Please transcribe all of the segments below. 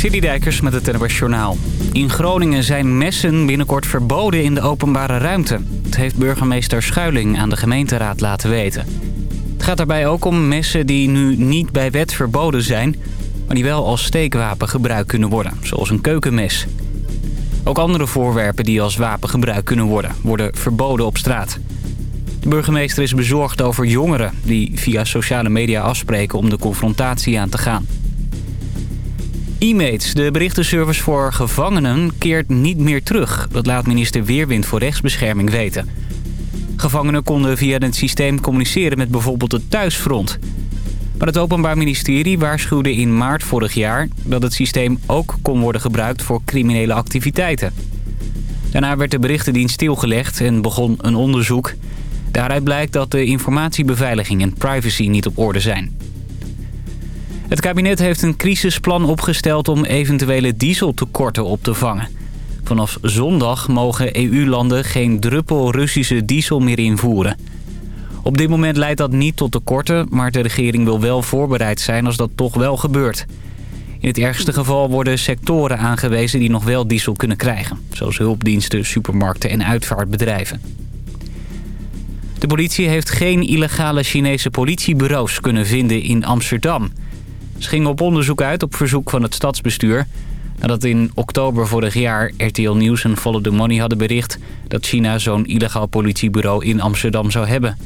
Citydijkers met het NWS Journaal. In Groningen zijn messen binnenkort verboden in de openbare ruimte. Het heeft burgemeester Schuiling aan de gemeenteraad laten weten. Het gaat daarbij ook om messen die nu niet bij wet verboden zijn... maar die wel als steekwapen gebruikt kunnen worden, zoals een keukenmes. Ook andere voorwerpen die als wapen gebruikt kunnen worden... worden verboden op straat. De burgemeester is bezorgd over jongeren... die via sociale media afspreken om de confrontatie aan te gaan. E-mates, de berichtenservice voor gevangenen, keert niet meer terug. Dat laat minister Weerwind voor Rechtsbescherming weten. Gevangenen konden via het systeem communiceren met bijvoorbeeld het thuisfront. Maar het Openbaar Ministerie waarschuwde in maart vorig jaar... dat het systeem ook kon worden gebruikt voor criminele activiteiten. Daarna werd de berichtendienst stilgelegd en begon een onderzoek. Daaruit blijkt dat de informatiebeveiliging en privacy niet op orde zijn. Het kabinet heeft een crisisplan opgesteld om eventuele dieseltekorten op te vangen. Vanaf zondag mogen EU-landen geen druppel Russische diesel meer invoeren. Op dit moment leidt dat niet tot tekorten, maar de regering wil wel voorbereid zijn als dat toch wel gebeurt. In het ergste geval worden sectoren aangewezen die nog wel diesel kunnen krijgen. Zoals hulpdiensten, supermarkten en uitvaartbedrijven. De politie heeft geen illegale Chinese politiebureaus kunnen vinden in Amsterdam. Ze op onderzoek uit op verzoek van het stadsbestuur... nadat in oktober vorig jaar RTL Nieuws en Follow the Money hadden bericht... dat China zo'n illegaal politiebureau in Amsterdam zou hebben.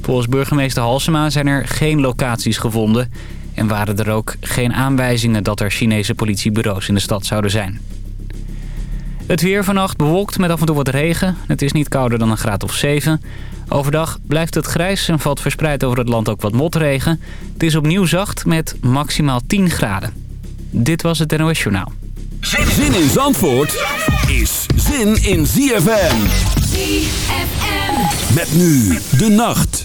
Volgens burgemeester Halsema zijn er geen locaties gevonden... en waren er ook geen aanwijzingen dat er Chinese politiebureaus in de stad zouden zijn. Het weer vannacht bewolkt met af en toe wat regen. Het is niet kouder dan een graad of 7. Overdag blijft het grijs en valt verspreid over het land ook wat motregen. Het is opnieuw zacht met maximaal 10 graden. Dit was het NOS Journaal. Zin in Zandvoort is zin in ZFM. ZFM. Met nu de nacht.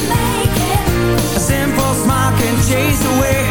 chase away.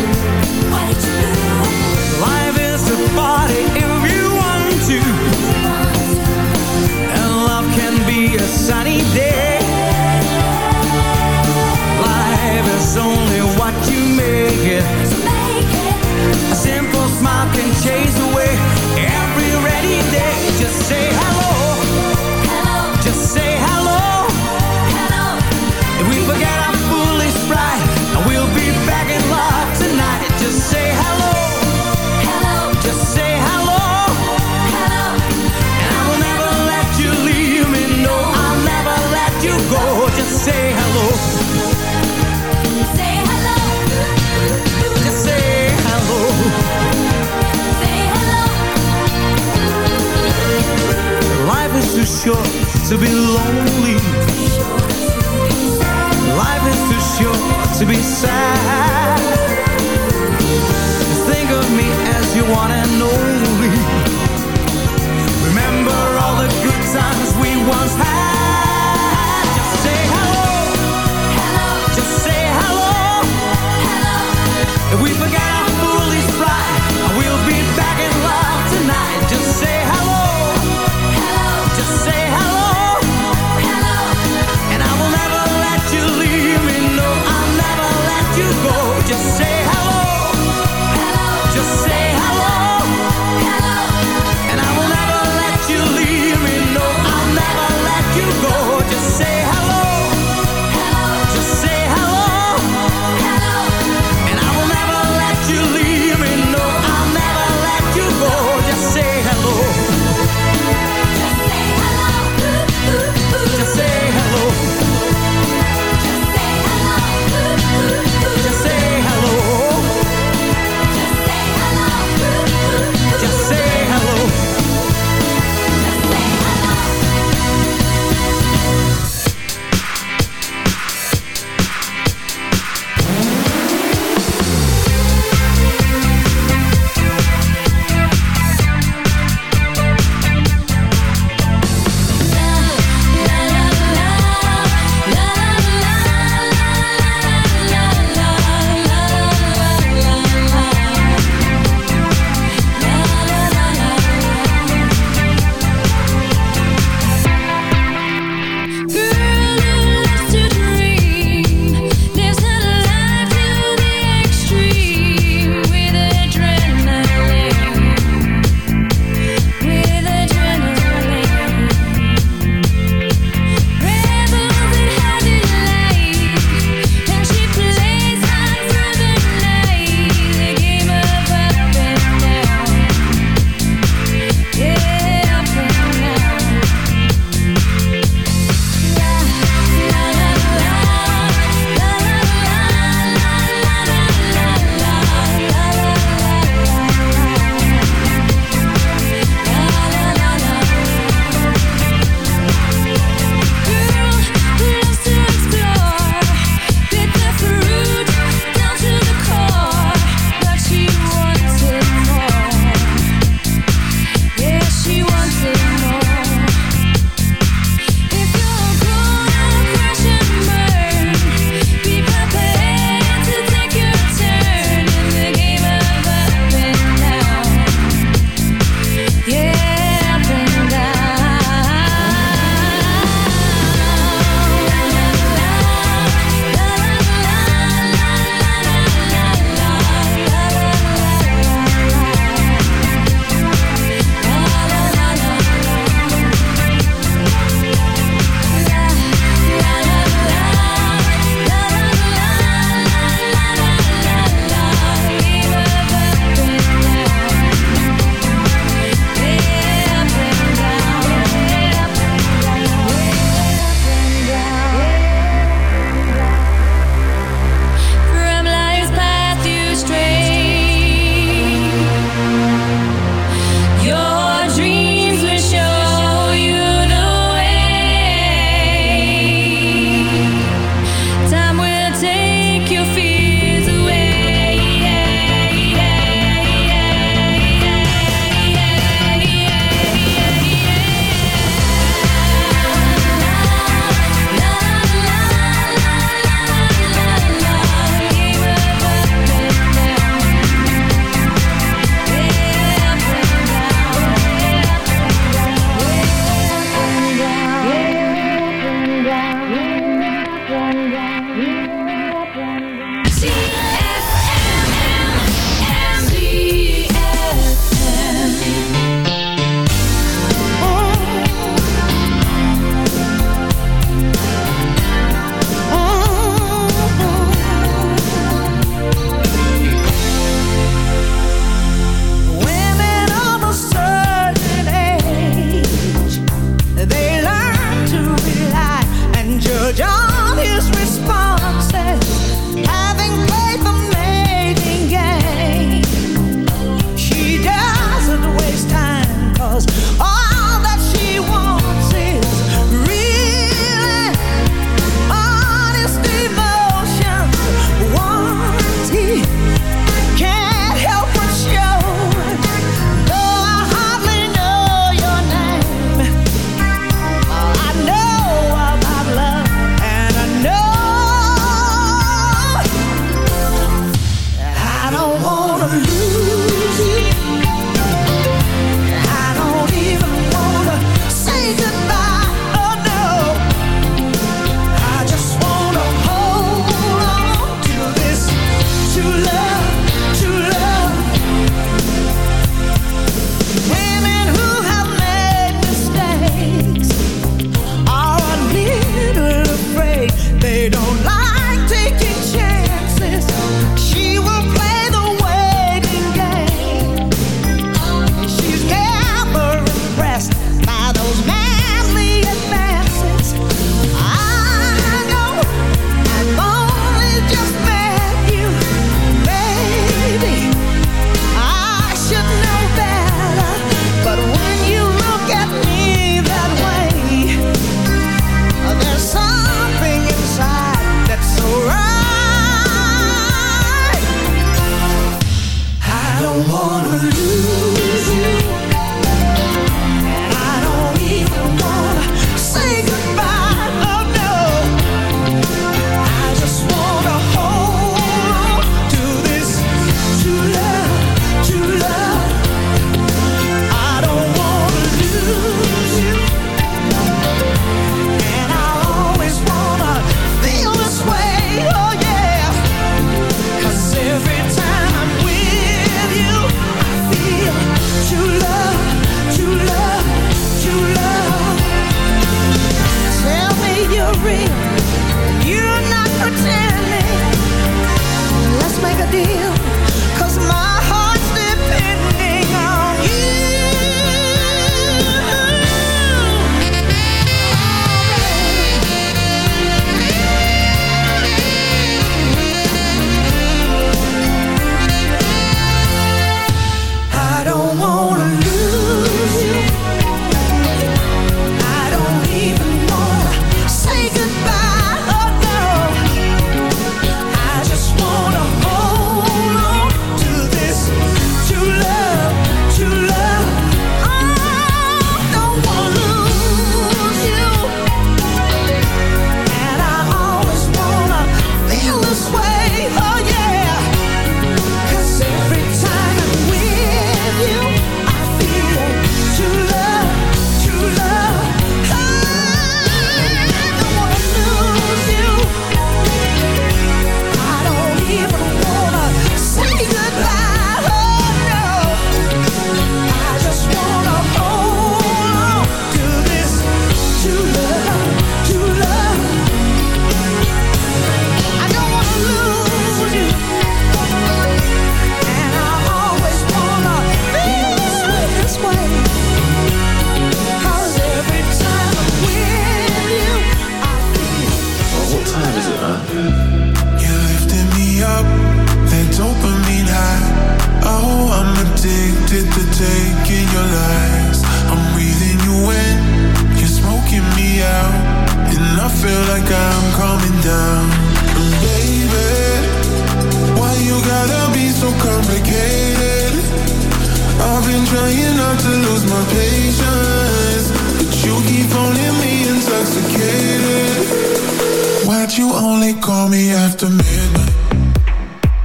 only call me after midnight.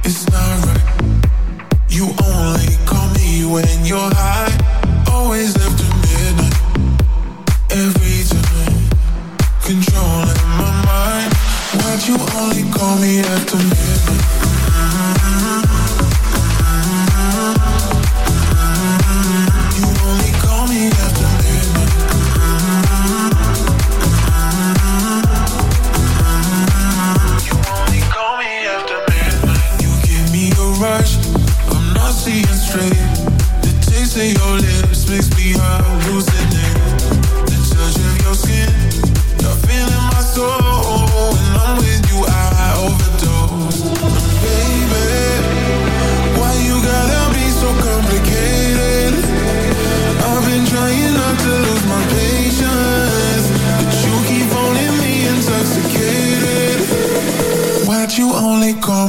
It's not right. You only call me when you're high. Always after midnight. Every time. Controlling my mind. Why'd you only call me after midnight? Mm-hmm, mm-hmm.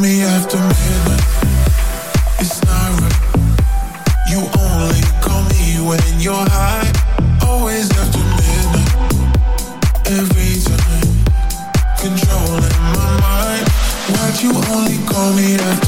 me after midnight. It's not. You only call me when you're high. Always after midnight. Every time. Controlling my mind. Why'd you only call me after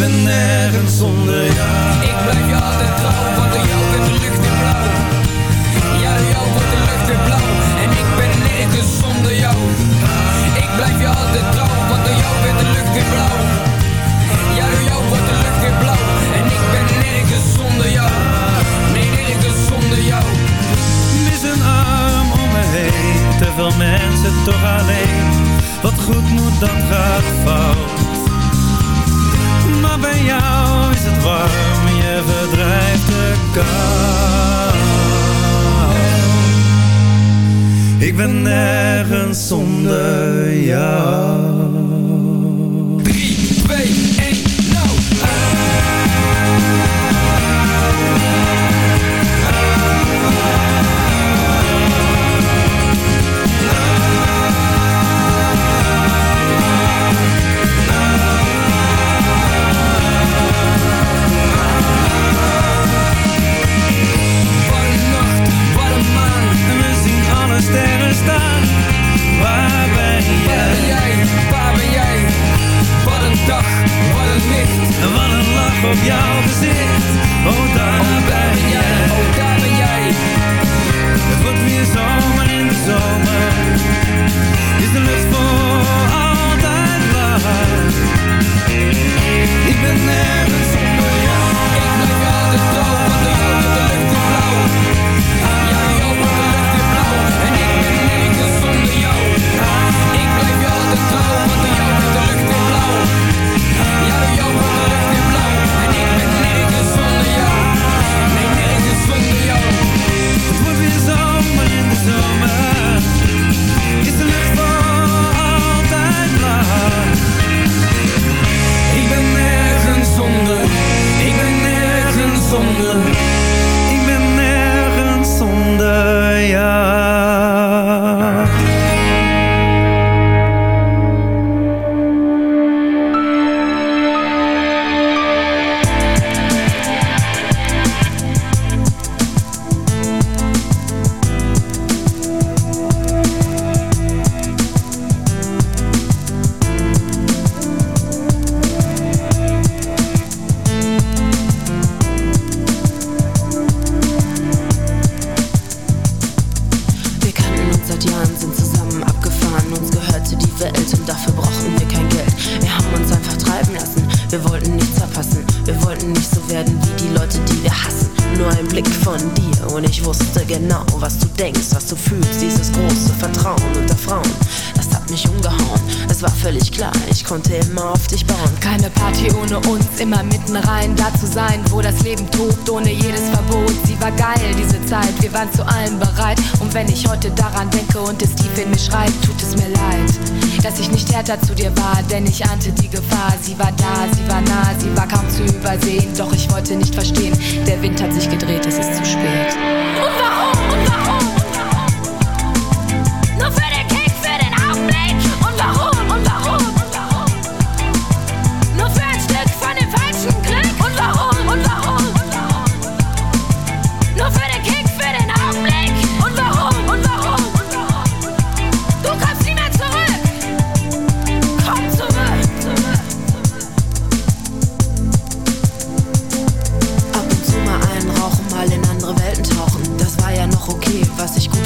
Ben nergens zonder jou. Ik blijf je altijd trouw, want door jou wordt de lucht weer blauw.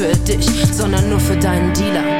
für dich, sondern nur für deinen Dealer.